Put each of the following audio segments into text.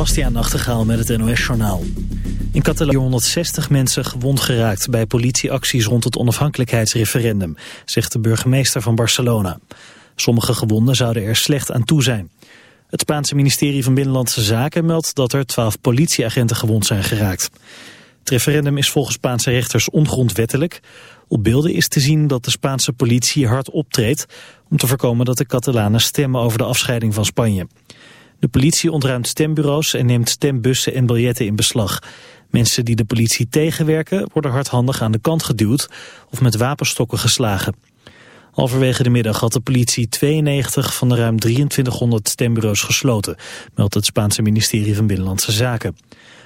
Bastiaan Nachtegaal met het NOS-journaal. In Catalonië 160 mensen gewond geraakt bij politieacties rond het onafhankelijkheidsreferendum, zegt de burgemeester van Barcelona. Sommige gewonden zouden er slecht aan toe zijn. Het Spaanse ministerie van Binnenlandse Zaken meldt dat er 12 politieagenten gewond zijn geraakt. Het referendum is volgens Spaanse rechters ongrondwettelijk. Op beelden is te zien dat de Spaanse politie hard optreedt om te voorkomen dat de Catalanen stemmen over de afscheiding van Spanje. De politie ontruimt stembureaus en neemt stembussen en biljetten in beslag. Mensen die de politie tegenwerken worden hardhandig aan de kant geduwd of met wapenstokken geslagen. Halverwege de middag had de politie 92 van de ruim 2300 stembureaus gesloten, meldt het Spaanse ministerie van Binnenlandse Zaken.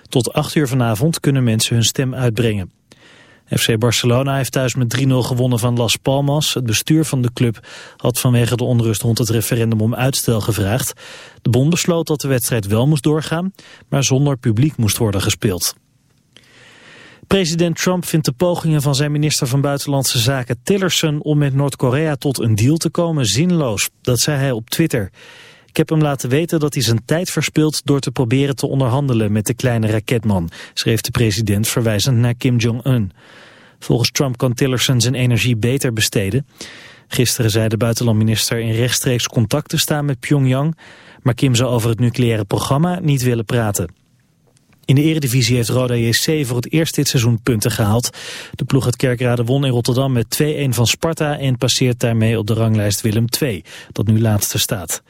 Tot 8 uur vanavond kunnen mensen hun stem uitbrengen. FC Barcelona heeft thuis met 3-0 gewonnen van Las Palmas. Het bestuur van de club had vanwege de onrust rond het referendum om uitstel gevraagd. De bond besloot dat de wedstrijd wel moest doorgaan, maar zonder publiek moest worden gespeeld. President Trump vindt de pogingen van zijn minister van Buitenlandse Zaken Tillerson om met Noord-Korea tot een deal te komen zinloos. Dat zei hij op Twitter. Ik heb hem laten weten dat hij zijn tijd verspilt door te proberen te onderhandelen met de kleine raketman, schreef de president verwijzend naar Kim Jong-un. Volgens Trump kan Tillerson zijn energie beter besteden. Gisteren zei de buitenlandminister in rechtstreeks contact te staan met Pyongyang, maar Kim zou over het nucleaire programma niet willen praten. In de eredivisie heeft Roda JC voor het eerst dit seizoen punten gehaald. De ploeg uit Kerkrade won in Rotterdam met 2-1 van Sparta en passeert daarmee op de ranglijst Willem II, dat nu laatste staat.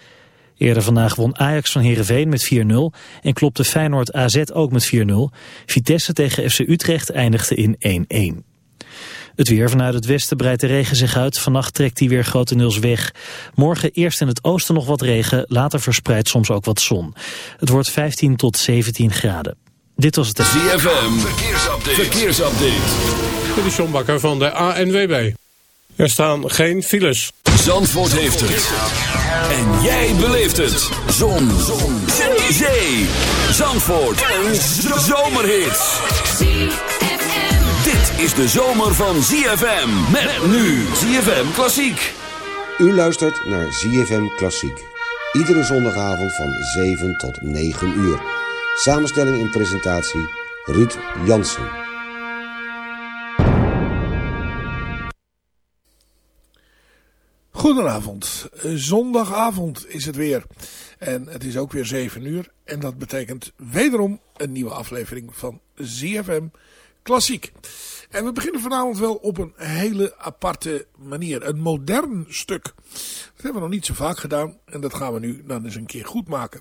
Eerder vandaag won Ajax van Heerenveen met 4-0 en klopte Feyenoord AZ ook met 4-0. Vitesse tegen FC Utrecht eindigde in 1-1. Het weer vanuit het westen breidt de regen zich uit. Vannacht trekt die weer grotendeels weg. Morgen eerst in het oosten nog wat regen, later verspreidt soms ook wat zon. Het wordt 15 tot 17 graden. Dit was het... ZFM, verkeersupdate. verkeersupdate. Dit is John Bakker van de ANWB. Er staan geen files. Zandvoort heeft het. En jij beleeft het. Zon. Zon. Zee. Zandvoort. Een zomerhit. Dit is de zomer van ZFM. Met nu ZFM Klassiek. U luistert naar ZFM Klassiek. Iedere zondagavond van 7 tot 9 uur. Samenstelling en presentatie Ruud Jansen. Goedenavond. Zondagavond is het weer. En het is ook weer 7 uur. En dat betekent wederom een nieuwe aflevering van ZFM Klassiek. En we beginnen vanavond wel op een hele aparte manier. Een modern stuk. Dat hebben we nog niet zo vaak gedaan. En dat gaan we nu dan eens een keer goed maken.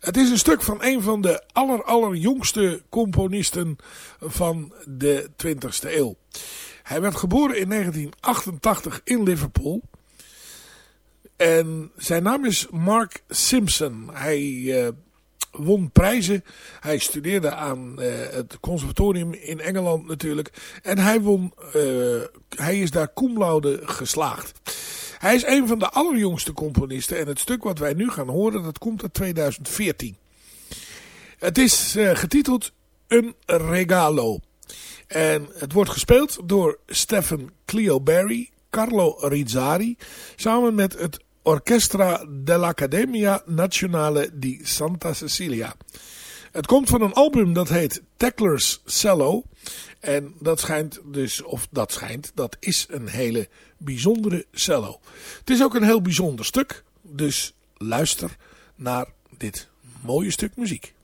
Het is een stuk van een van de aller, allerjongste componisten van de 20e eeuw. Hij werd geboren in 1988 in Liverpool. En zijn naam is Mark Simpson. Hij uh, won prijzen. Hij studeerde aan uh, het conservatorium in Engeland natuurlijk. En hij, won, uh, hij is daar cum laude geslaagd. Hij is een van de allerjongste componisten. En het stuk wat wij nu gaan horen, dat komt uit 2014. Het is getiteld Een Regalo. En het wordt gespeeld door Stephen Cleo Barry, Carlo Rizzari, samen met het Orchestra dell'Accademia Nazionale di Santa Cecilia. Het komt van een album dat heet Tackler's Cello. En dat schijnt dus, of dat schijnt, dat is een hele bijzondere cello. Het is ook een heel bijzonder stuk, dus luister naar dit mooie stuk muziek.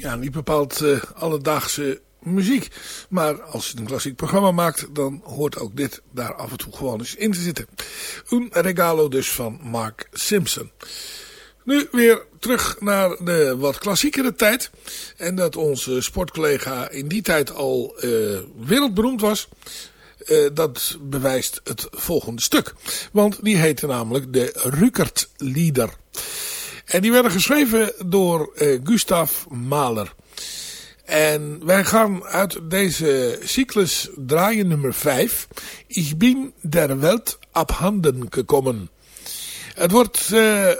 Ja, niet bepaald uh, alledaagse muziek. Maar als je een klassiek programma maakt, dan hoort ook dit daar af en toe gewoon eens in te zitten. Un regalo dus van Mark Simpson. Nu weer terug naar de wat klassiekere tijd. En dat onze sportcollega in die tijd al uh, wereldberoemd was. Uh, dat bewijst het volgende stuk. Want die heette namelijk de Rukert-lieder. En die werden geschreven door uh, Gustav Mahler. En wij gaan uit deze cyclus draaien nummer 5. Ich bin der Welt abhanden gekommen. Het wordt uh,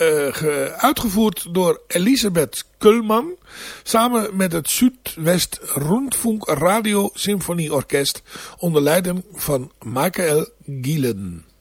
uh, uitgevoerd door Elisabeth Kulman. Samen met het Zuidwest Rundfunk Radio Symfonieorkest. Onder leiding van Michael Gielen.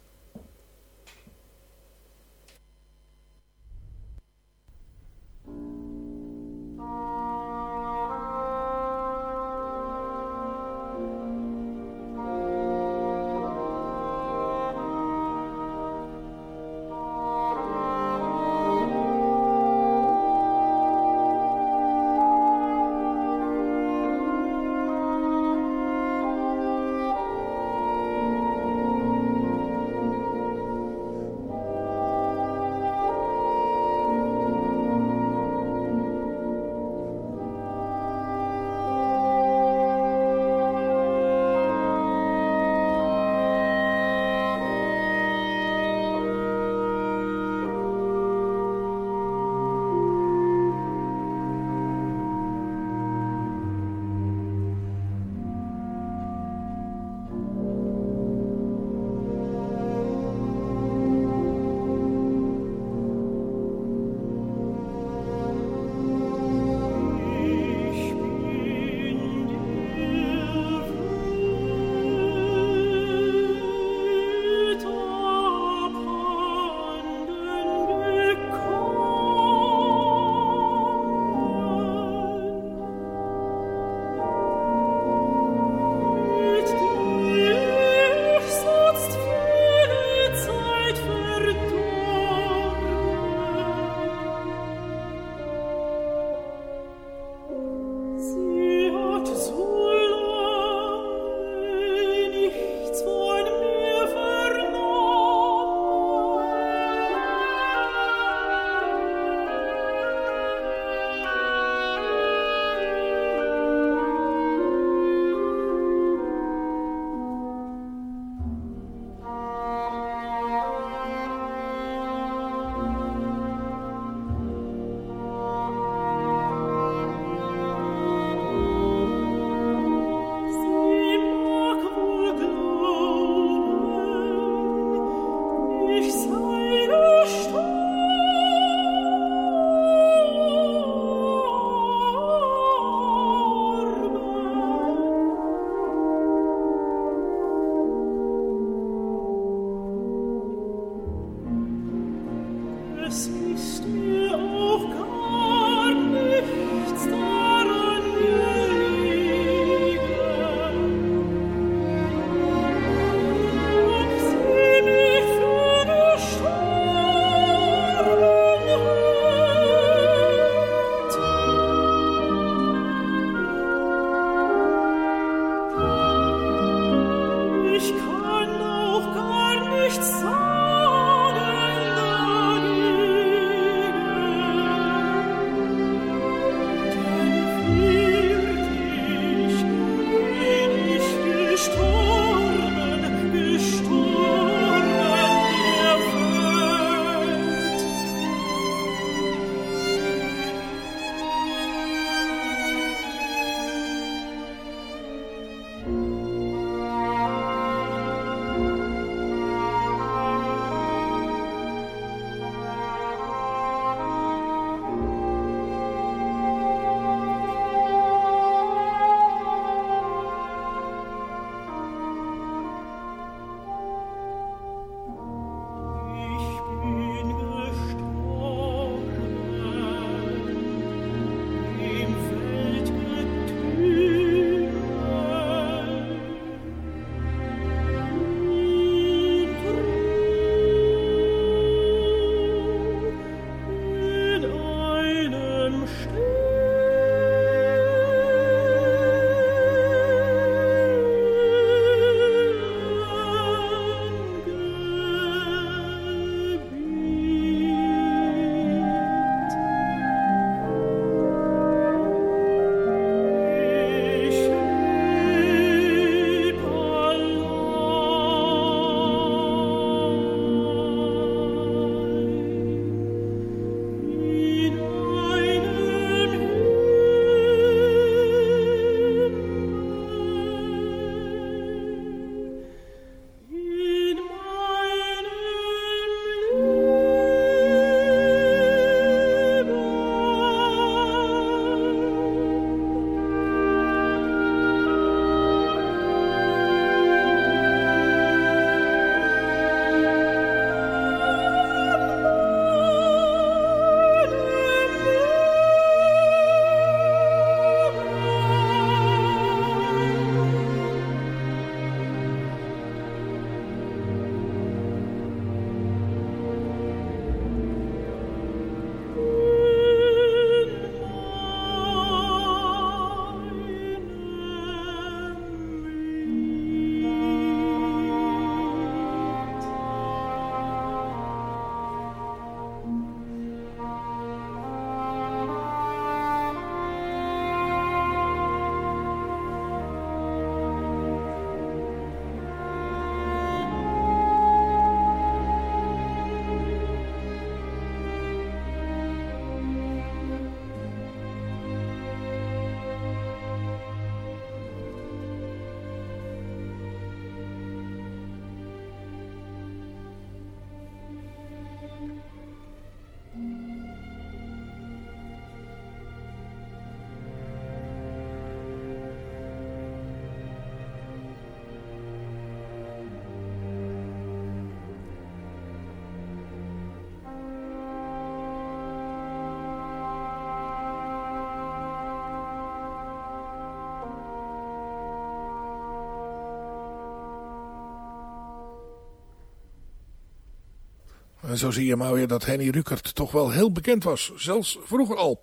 En zo zie je maar weer dat Henny Rukert toch wel heel bekend was. Zelfs vroeger al.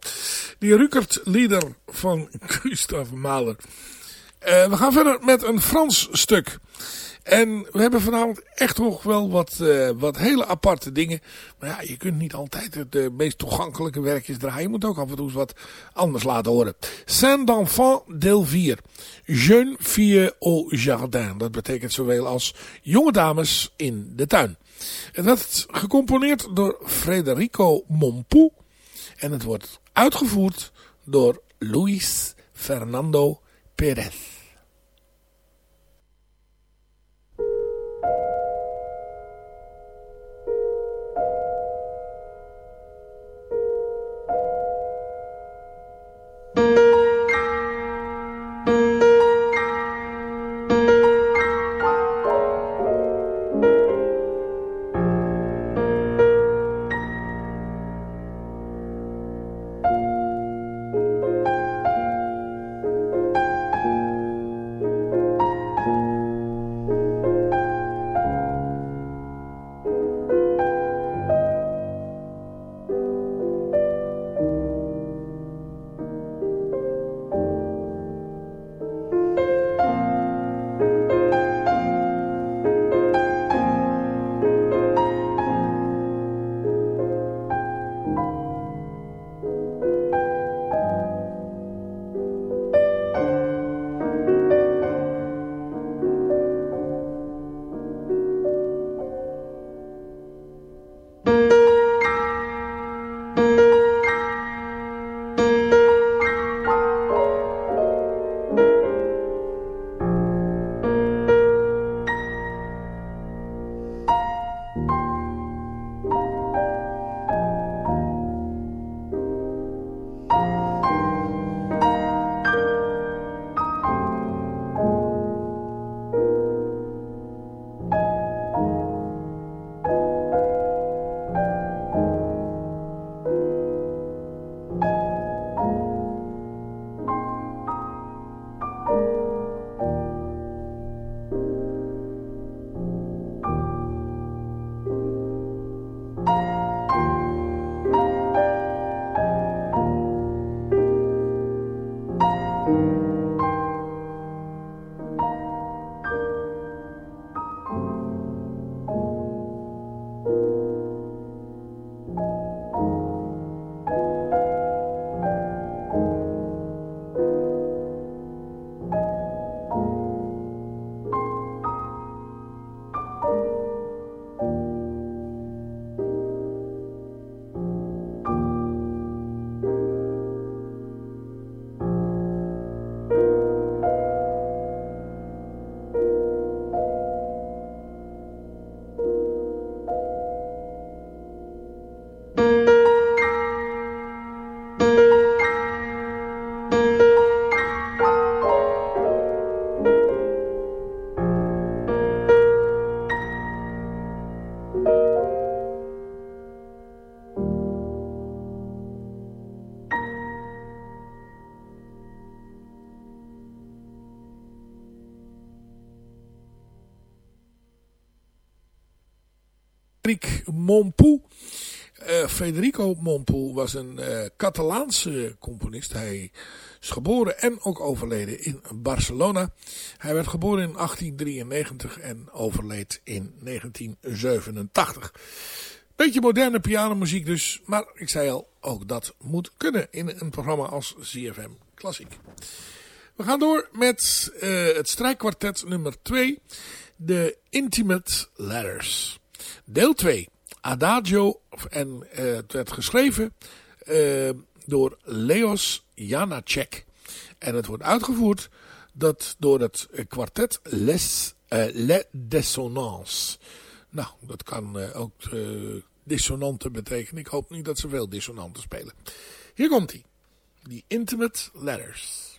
Die Rukert, leader van Gustav Mahler. Uh, we gaan verder met een Frans stuk. En we hebben vanavond echt nog wel wat, uh, wat hele aparte dingen. Maar ja, je kunt niet altijd de meest toegankelijke werkjes draaien. Je moet ook af en toe eens wat anders laten horen. Saint d'enfant deel 4. Jeune fille au jardin. Dat betekent zowel als jonge dames in de tuin. Het werd gecomponeerd door Federico Mompou. En het wordt uitgevoerd door Luis Fernando Perez. Mompou. Uh, Federico Mompou was een uh, Catalaanse componist. Hij is geboren en ook overleden in Barcelona. Hij werd geboren in 1893 en overleed in 1987. Beetje moderne pianomuziek dus. Maar ik zei al, ook dat moet kunnen in een programma als ZFM Klassiek. We gaan door met uh, het strijkkwartet nummer 2. De Intimate Letters. Deel 2. Adagio. En uh, het werd geschreven uh, door Leos Janacek. En het wordt uitgevoerd dat door het kwartet Les, uh, Les Dissonances. Nou, dat kan ook dissonanten betekenen. Ik hoop niet dat ze veel dissonanten spelen. Hier komt hij. The Intimate Letters.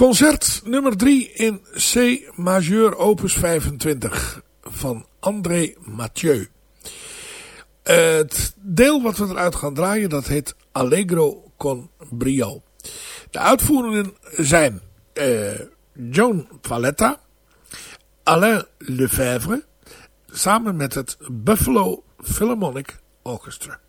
Concert nummer 3 in C majeur opus 25 van André Mathieu. Het deel wat we eruit gaan draaien dat heet Allegro con brio. De uitvoerenden zijn uh, Joan Paletta, Alain Lefebvre samen met het Buffalo Philharmonic Orchestra.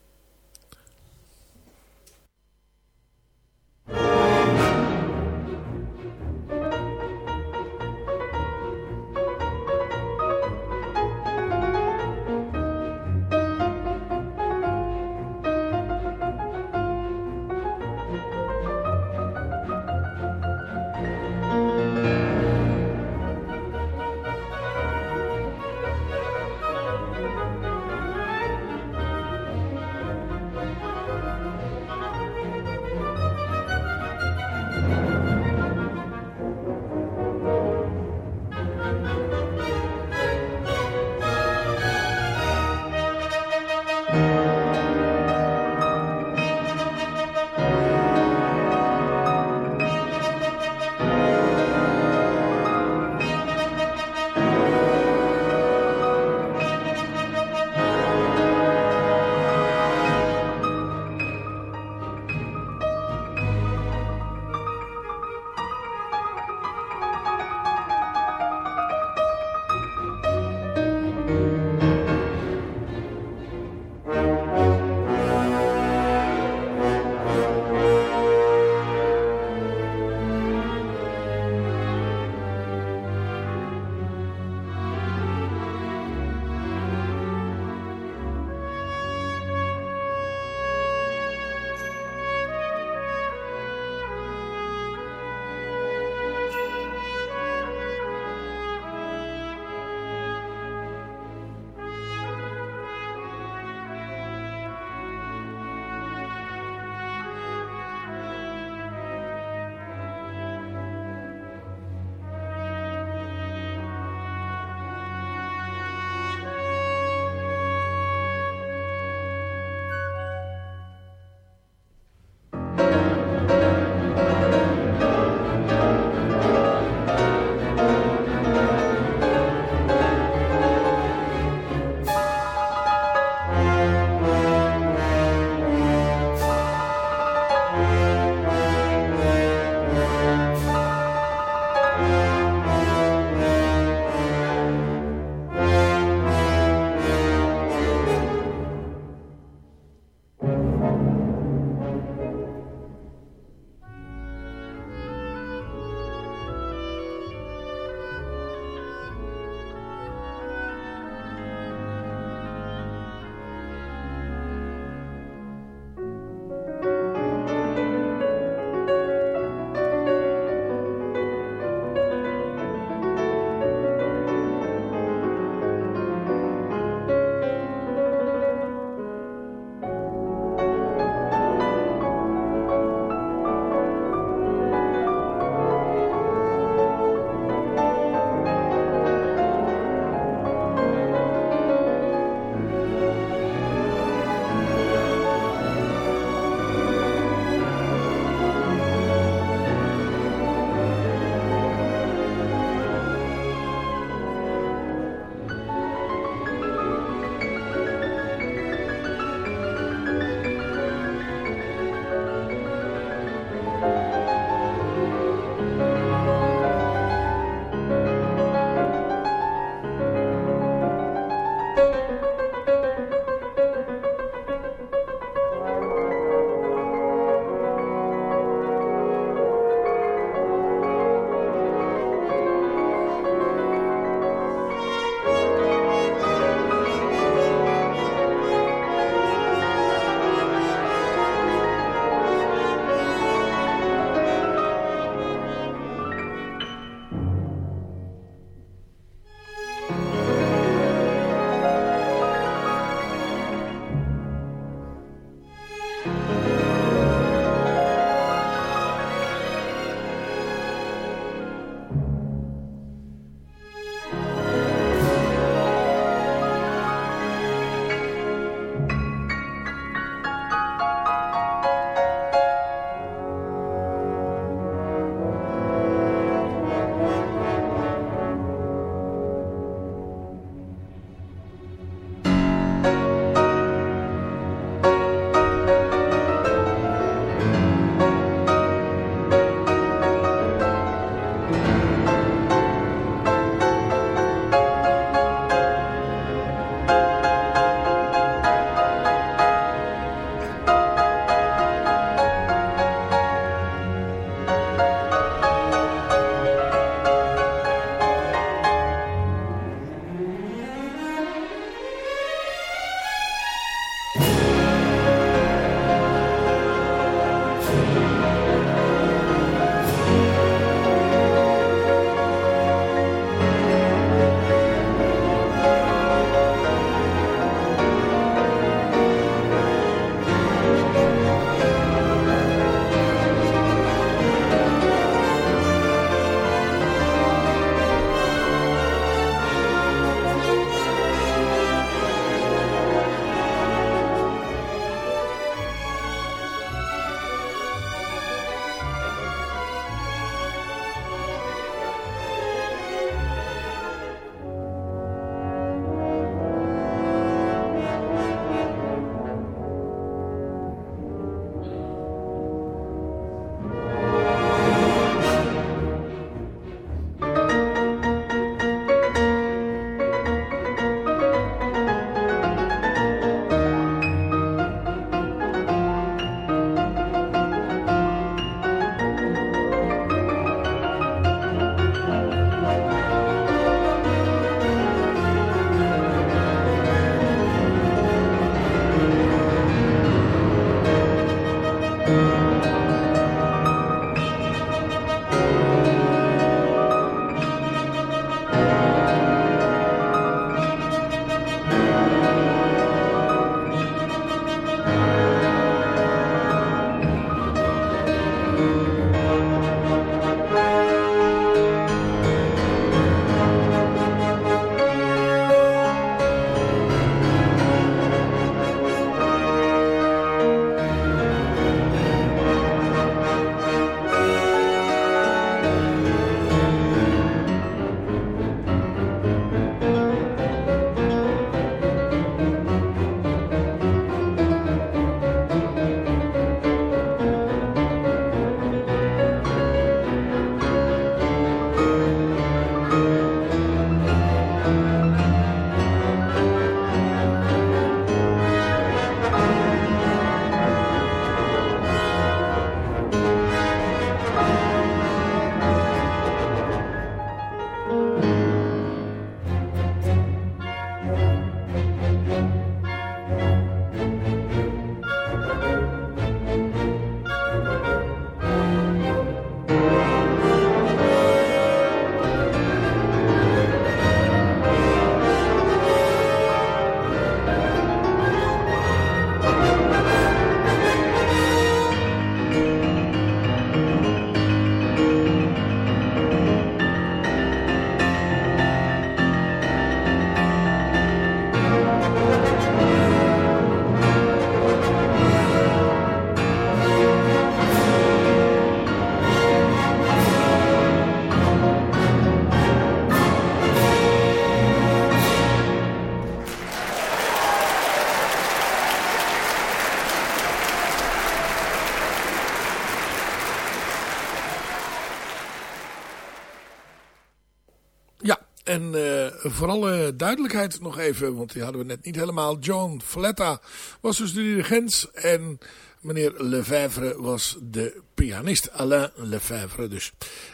En uh, voor alle duidelijkheid nog even, want die hadden we net niet helemaal. John Fletta was dus de dirigent en meneer Lefebvre was de pianist. Alain Lefebvre dus.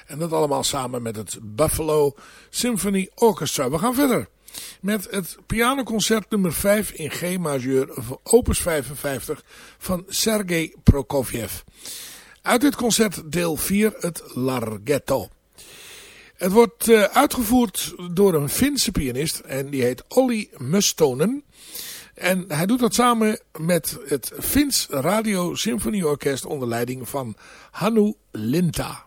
En dat allemaal samen met het Buffalo Symphony Orchestra. We gaan verder met het pianoconcert nummer 5 in G majeur opus 55 van Sergei Prokofjev. Uit dit concert deel 4 het Larghetto. Het wordt uh, uitgevoerd door een Finse pianist en die heet Olli Mustonen. En hij doet dat samen met het Fins Radio Symfonieorkest onder leiding van Hannu Linta.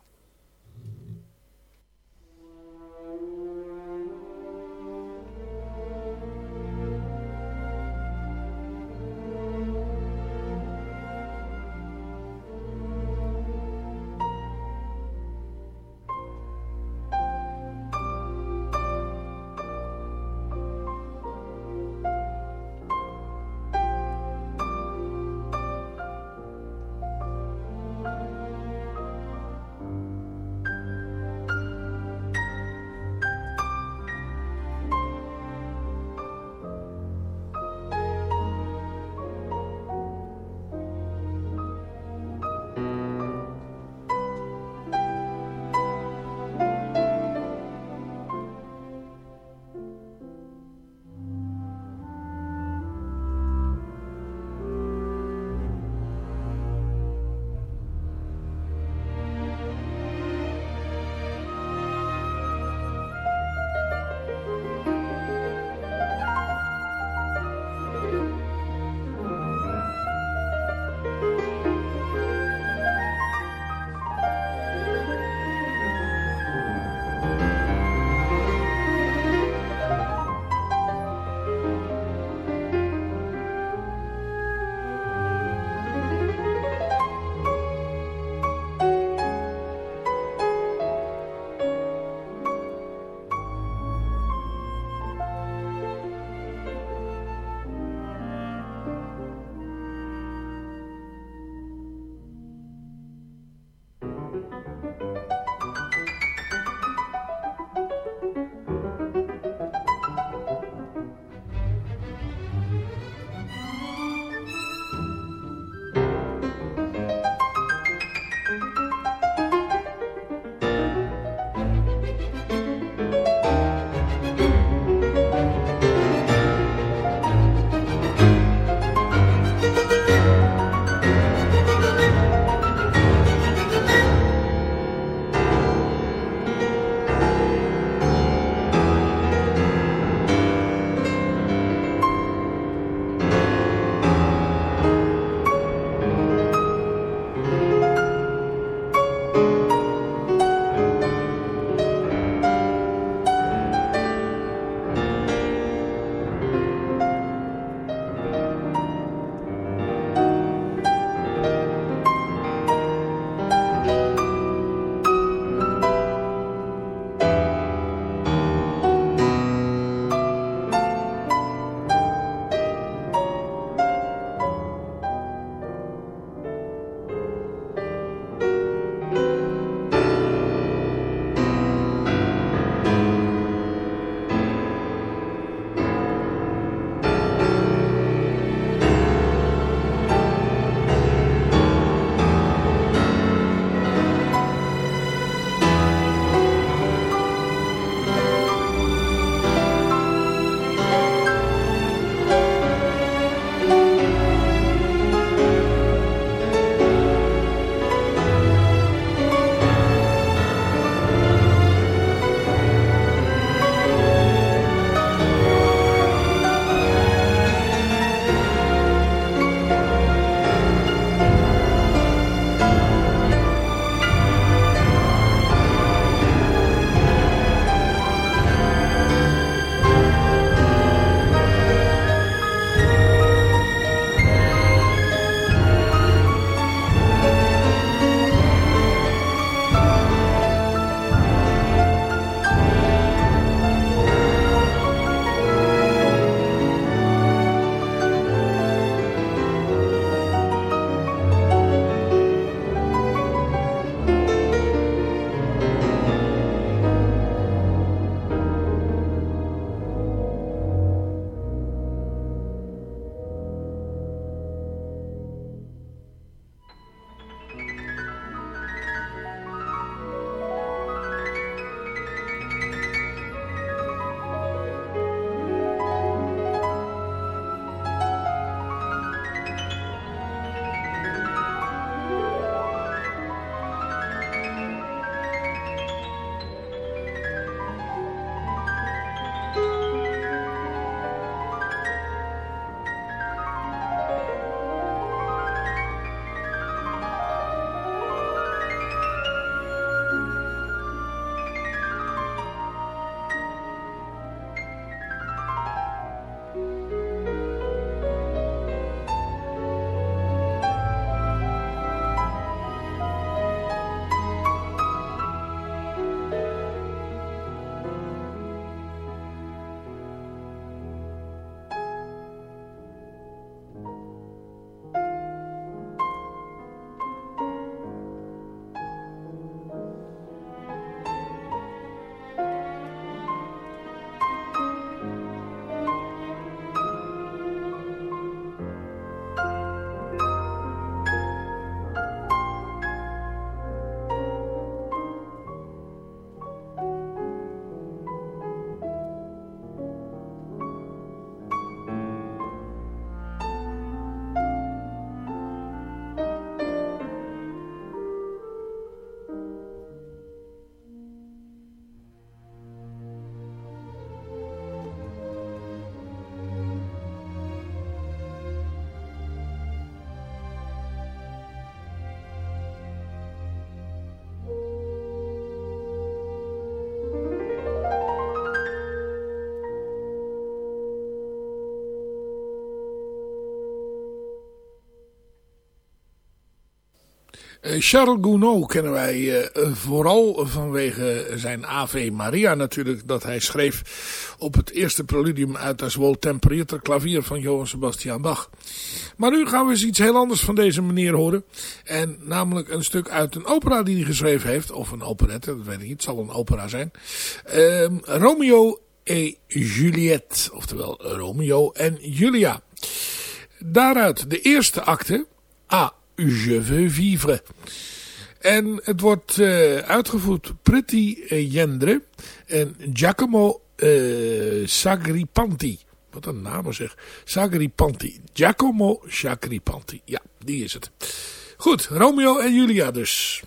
Charles Gounod kennen wij uh, vooral vanwege zijn Ave Maria natuurlijk. Dat hij schreef op het eerste preludium uit Das Wohl Temperierte klavier van Johann Sebastian Bach. Maar nu gaan we eens iets heel anders van deze meneer horen. En namelijk een stuk uit een opera die hij geschreven heeft. Of een operette, dat weet ik niet. Het zal een opera zijn. Uh, Romeo et Juliette. Oftewel Romeo en Julia. Daaruit de eerste acte. A. Je veux vivre. En het wordt uh, uitgevoerd Pretty Jendre en Giacomo uh, Sagripanti. Wat een naam zeg. Sagripanti. Giacomo Sagripanti. Ja, die is het. Goed, Romeo en Julia dus.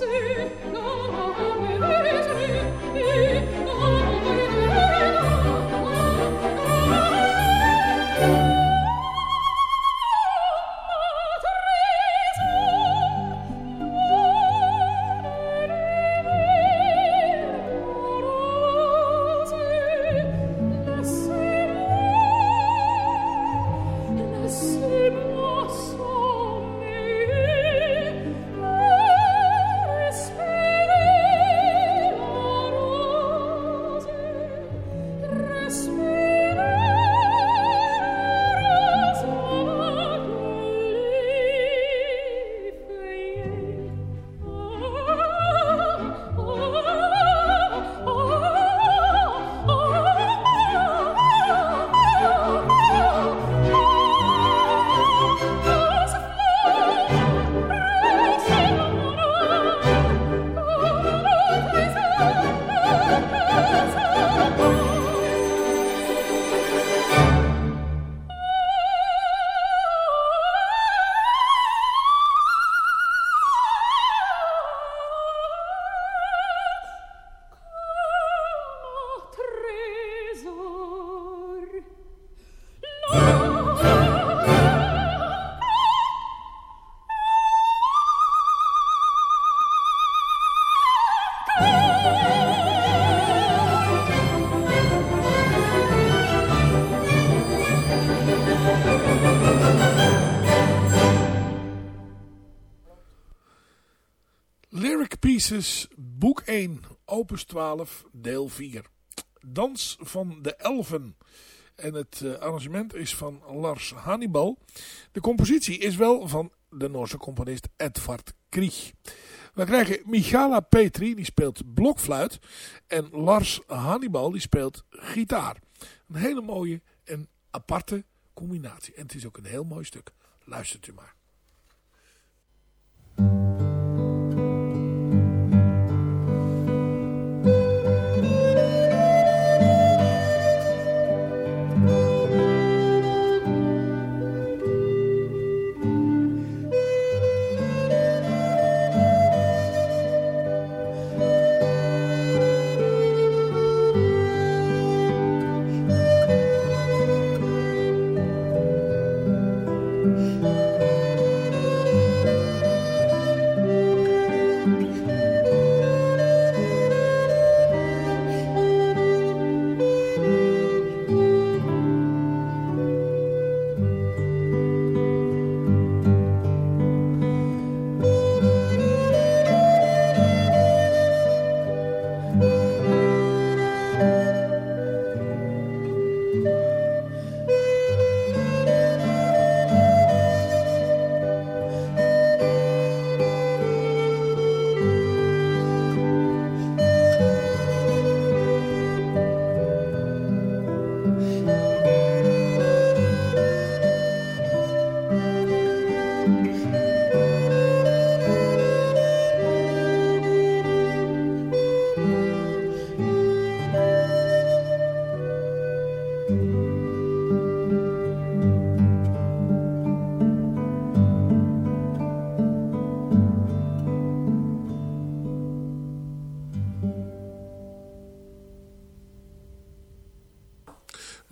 see boek 1, opus 12, deel 4. Dans van de Elfen. En het uh, arrangement is van Lars Hannibal. De compositie is wel van de Noorse componist Edvard Krieg. We krijgen Michala Petri, die speelt blokfluit. En Lars Hannibal, die speelt gitaar. Een hele mooie en aparte combinatie. En het is ook een heel mooi stuk. Luistert u maar.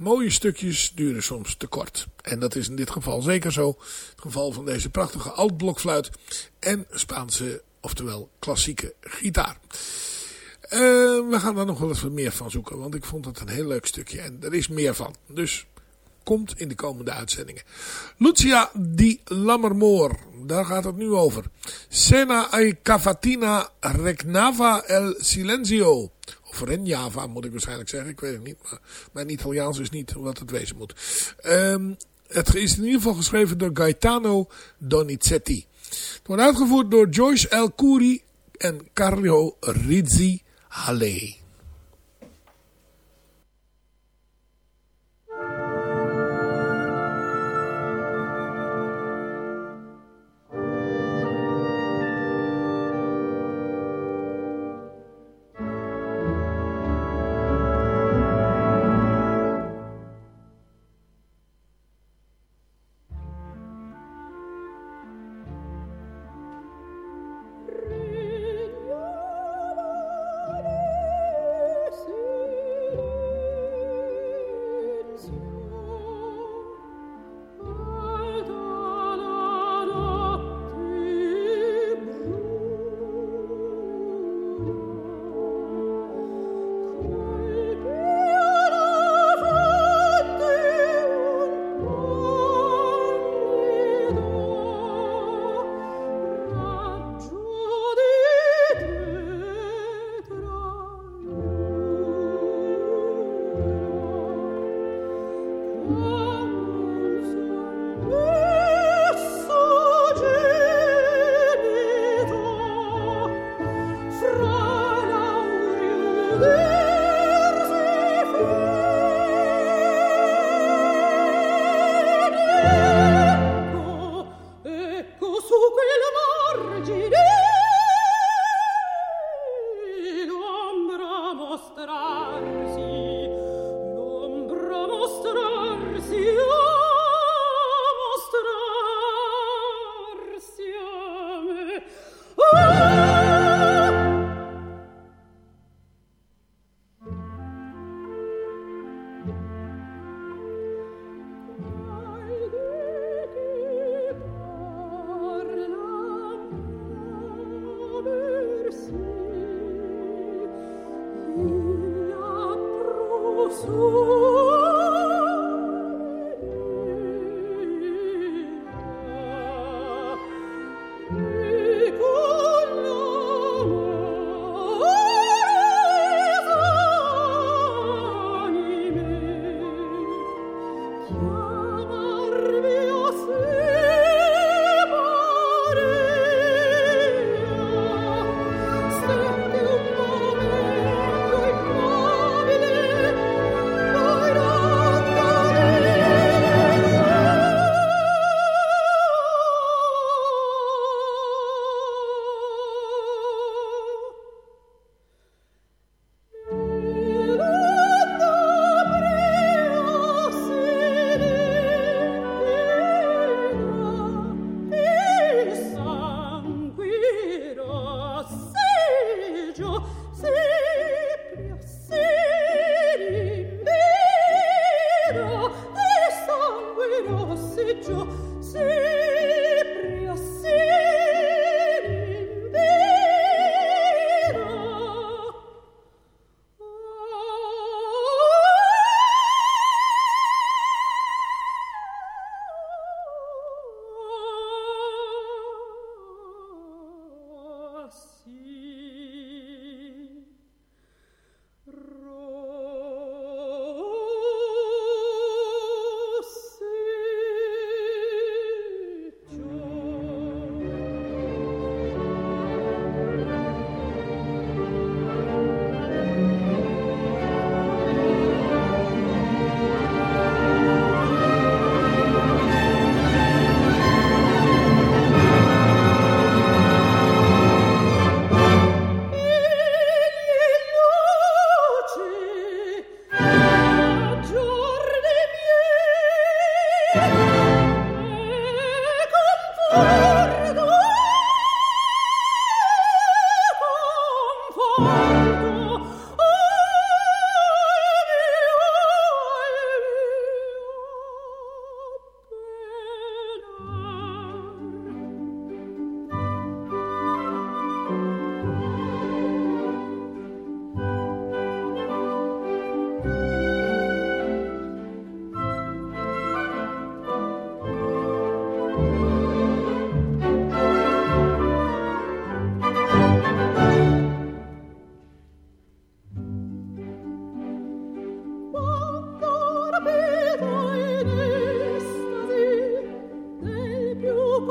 Mooie stukjes duren soms te kort. En dat is in dit geval zeker zo. Het geval van deze prachtige altblokfluit en Spaanse, oftewel klassieke gitaar. Uh, we gaan daar nog wel eens wat meer van zoeken, want ik vond het een heel leuk stukje. En er is meer van. Dus komt in de komende uitzendingen. Lucia di Lammermoor, daar gaat het nu over. Sena ai cavatina regnava el silenzio. Of Renjava moet ik waarschijnlijk zeggen. Ik weet het niet. Maar mijn Italiaans is niet wat het wezen moet. Um, het is in ieder geval geschreven door Gaetano Donizetti. Het wordt uitgevoerd door Joyce El Curi en Carlo Rizzi Halle. Oh.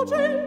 voce